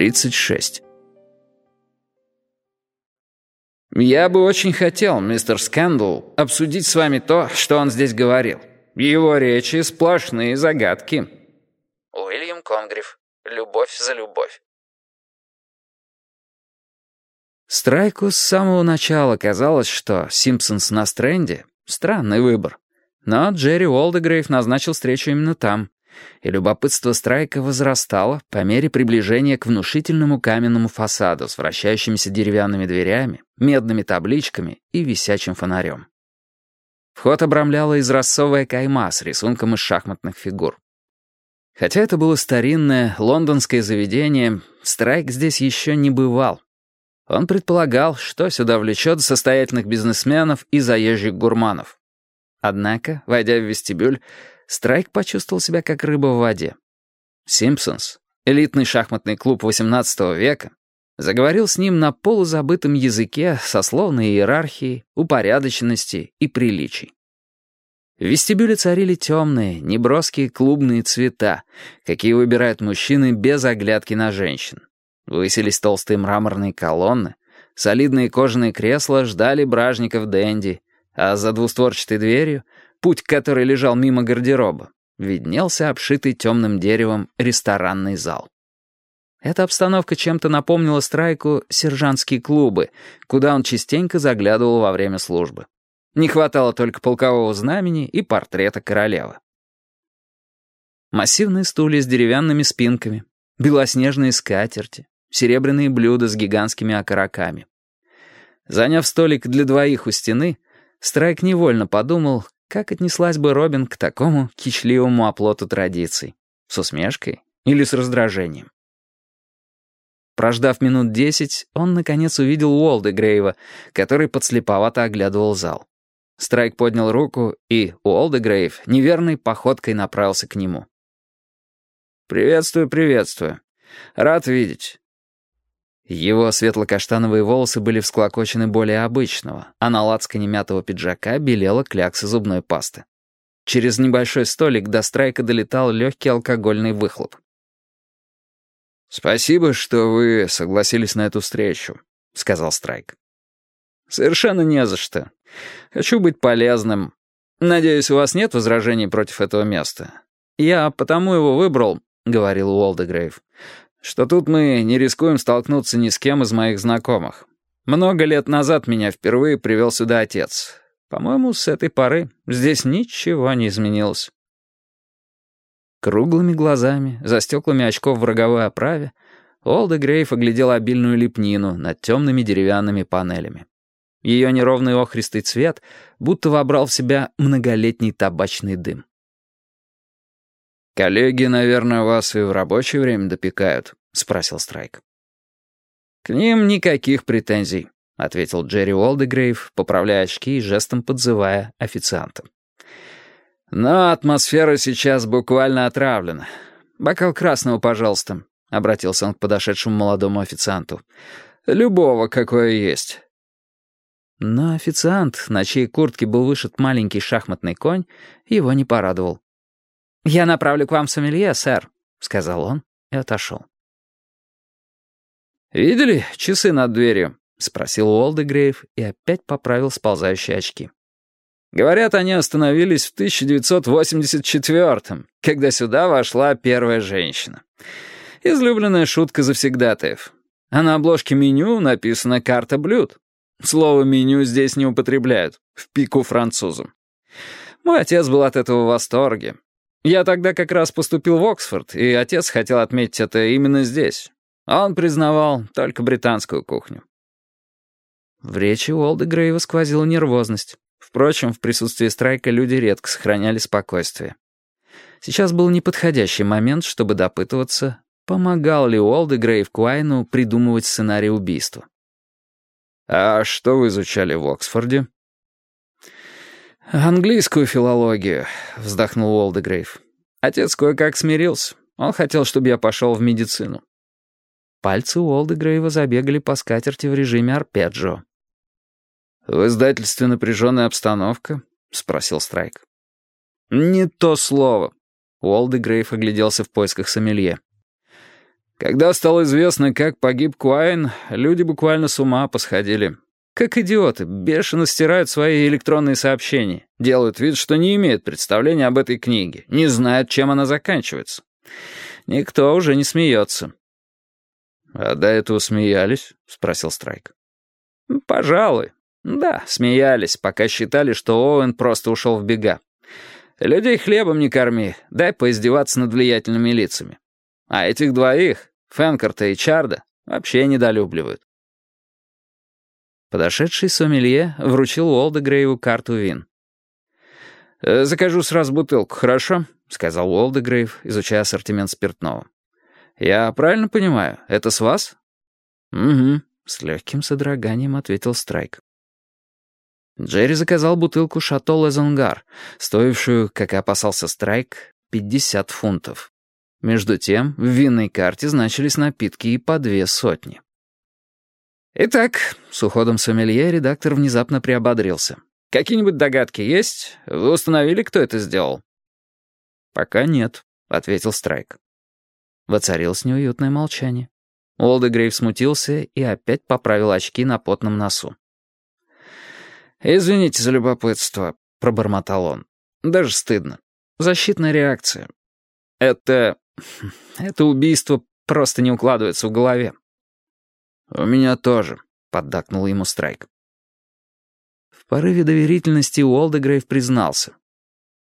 36. «Я бы очень хотел, мистер Скандл, обсудить с вами то, что он здесь говорил. Его речи — сплошные загадки». Уильям Конгриф. «Любовь за любовь». Страйку с самого начала казалось, что «Симпсонс на Стрэнде» — странный выбор. Но Джерри Уолдегрейв назначил встречу именно там, и любопытство Страйка возрастало по мере приближения к внушительному каменному фасаду с вращающимися деревянными дверями, медными табличками и висячим фонарем. Вход обрамляла изразцовая кайма с рисунком из шахматных фигур. Хотя это было старинное лондонское заведение, Страйк здесь еще не бывал. Он предполагал, что сюда влечет состоятельных бизнесменов и заезжих гурманов. Однако, войдя в вестибюль, Страйк почувствовал себя как рыба в воде. «Симпсонс», элитный шахматный клуб XVIII века, заговорил с ним на полузабытом языке сословной иерархии, упорядоченности и приличий. В вестибюле царили темные, неброские клубные цвета, какие выбирают мужчины без оглядки на женщин. Высились толстые мраморные колонны, солидные кожаные кресла ждали бражников Дэнди, а за двустворчатой дверью, путь к которой лежал мимо гардероба, виднелся обшитый темным деревом ресторанный зал. Эта обстановка чем-то напомнила Страйку сержантские клубы, куда он частенько заглядывал во время службы. Не хватало только полкового знамени и портрета королевы. Массивные стулья с деревянными спинками, белоснежные скатерти, серебряные блюда с гигантскими окороками. Заняв столик для двоих у стены, Страйк невольно подумал, как отнеслась бы Робин к такому кичливому оплоту традиций. С усмешкой или с раздражением. Прождав минут десять, он, наконец, увидел Уолда Грейва, который подслеповато оглядывал зал. Страйк поднял руку, и Уолда Грейв неверной походкой направился к нему. «Приветствую, приветствую. Рад видеть. Его светло-каштановые волосы были всклокочены более обычного, а на лацкане мятого пиджака белела клякса зубной пасты. Через небольшой столик до страйка долетал легкий алкогольный выхлоп. «Спасибо, что вы согласились на эту встречу», — сказал Страйк. «Совершенно не за что. Хочу быть полезным. Надеюсь, у вас нет возражений против этого места. Я потому его выбрал», — говорил Уолдегрейв, что тут мы не рискуем столкнуться ни с кем из моих знакомых. Много лет назад меня впервые привел сюда отец. По-моему, с этой поры здесь ничего не изменилось. Круглыми глазами, за стеклами очков в роговой оправе, Олда Грейф оглядел обильную лепнину над темными деревянными панелями. Ее неровный охристый цвет будто вобрал в себя многолетний табачный дым. «Коллеги, наверное, вас и в рабочее время допекают», — спросил Страйк. «К ним никаких претензий», — ответил Джерри Уолдегрейв, поправляя очки и жестом подзывая официанта. «Но атмосфера сейчас буквально отравлена. Бокал красного, пожалуйста», — обратился он к подошедшему молодому официанту. «Любого, какое есть». Но официант, на чьей куртке был вышит маленький шахматный конь, его не порадовал. «Я направлю к вам сомелье, сэр», — сказал он и отошел. «Видели часы над дверью?» — спросил Уолдегрейв и опять поправил сползающие очки. «Говорят, они остановились в 1984-м, когда сюда вошла первая женщина. Излюбленная шутка завсегдатаев. А на обложке меню написано «карта блюд». Слово «меню» здесь не употребляют, в пику французам. Мой отец был от этого в восторге. Я тогда как раз поступил в Оксфорд, и отец хотел отметить это именно здесь. А он признавал только британскую кухню. В речи Уолда Грейва сквозила нервозность. Впрочем, в присутствии Страйка люди редко сохраняли спокойствие. Сейчас был неподходящий момент, чтобы допытываться, помогал ли Уолда Грейв Куайну придумывать сценарий убийства. «А что вы изучали в Оксфорде?» «Английскую филологию», — вздохнул Уолдегрейв. «Отец кое-как смирился. Он хотел, чтобы я пошел в медицину». Пальцы Уолдегрейва забегали по скатерти в режиме арпеджио. «В издательстве напряженная обстановка?» — спросил Страйк. «Не то слово». Уолдегрейв огляделся в поисках сомелье. Когда стало известно, как погиб Куайн, люди буквально с ума посходили. Как идиоты, бешено стирают свои электронные сообщения, делают вид, что не имеют представления об этой книге, не знают, чем она заканчивается. Никто уже не смеется. «А до этого смеялись?» — спросил Страйк. «Пожалуй. Да, смеялись, пока считали, что Оуэн просто ушел в бега. Людей хлебом не корми, дай поиздеваться над влиятельными лицами. А этих двоих, Фенкарта и Чарда, вообще недолюбливают. Подошедший сомелье вручил Уолдегрейву карту вин. «Э, «Закажу сразу бутылку, хорошо?» — сказал Уолдегрейв, изучая ассортимент спиртного. «Я правильно понимаю, это с вас?» «Угу», — с легким содроганием ответил Страйк. Джерри заказал бутылку «Шато Лезонгар», стоившую, как и опасался Страйк, 50 фунтов. Между тем, в винной карте значились напитки и по две сотни. «Итак», — с уходом сомелье редактор внезапно приободрился. «Какие-нибудь догадки есть? Вы установили, кто это сделал?» «Пока нет», — ответил Страйк. Воцарилось неуютное молчание. Олдегрейв смутился и опять поправил очки на потном носу. «Извините за любопытство», — пробормотал он. «Даже стыдно. Защитная реакция. Это... это убийство просто не укладывается в голове. «У меня тоже», — поддакнул ему Страйк. В порыве доверительности Уолдегрейв признался.